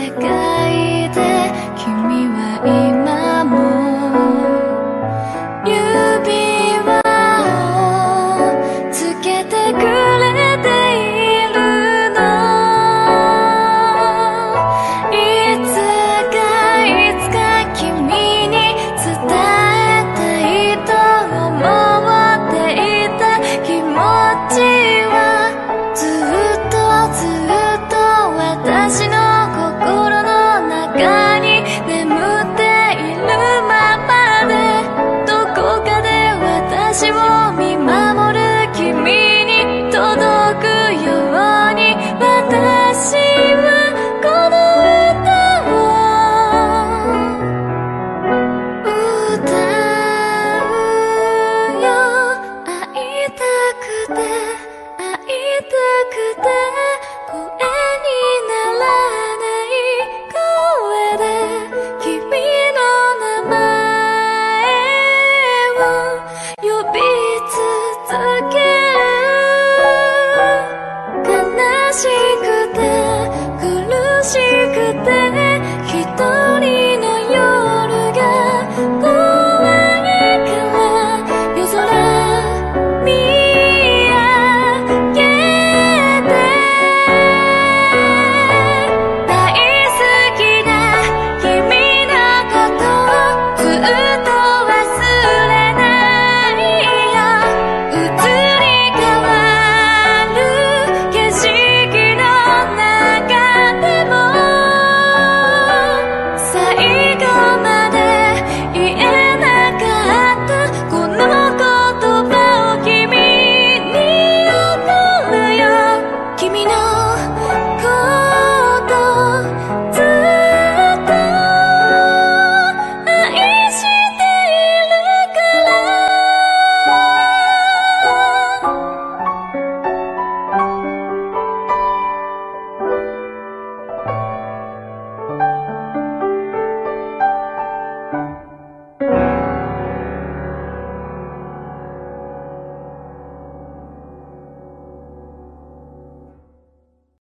I flicker.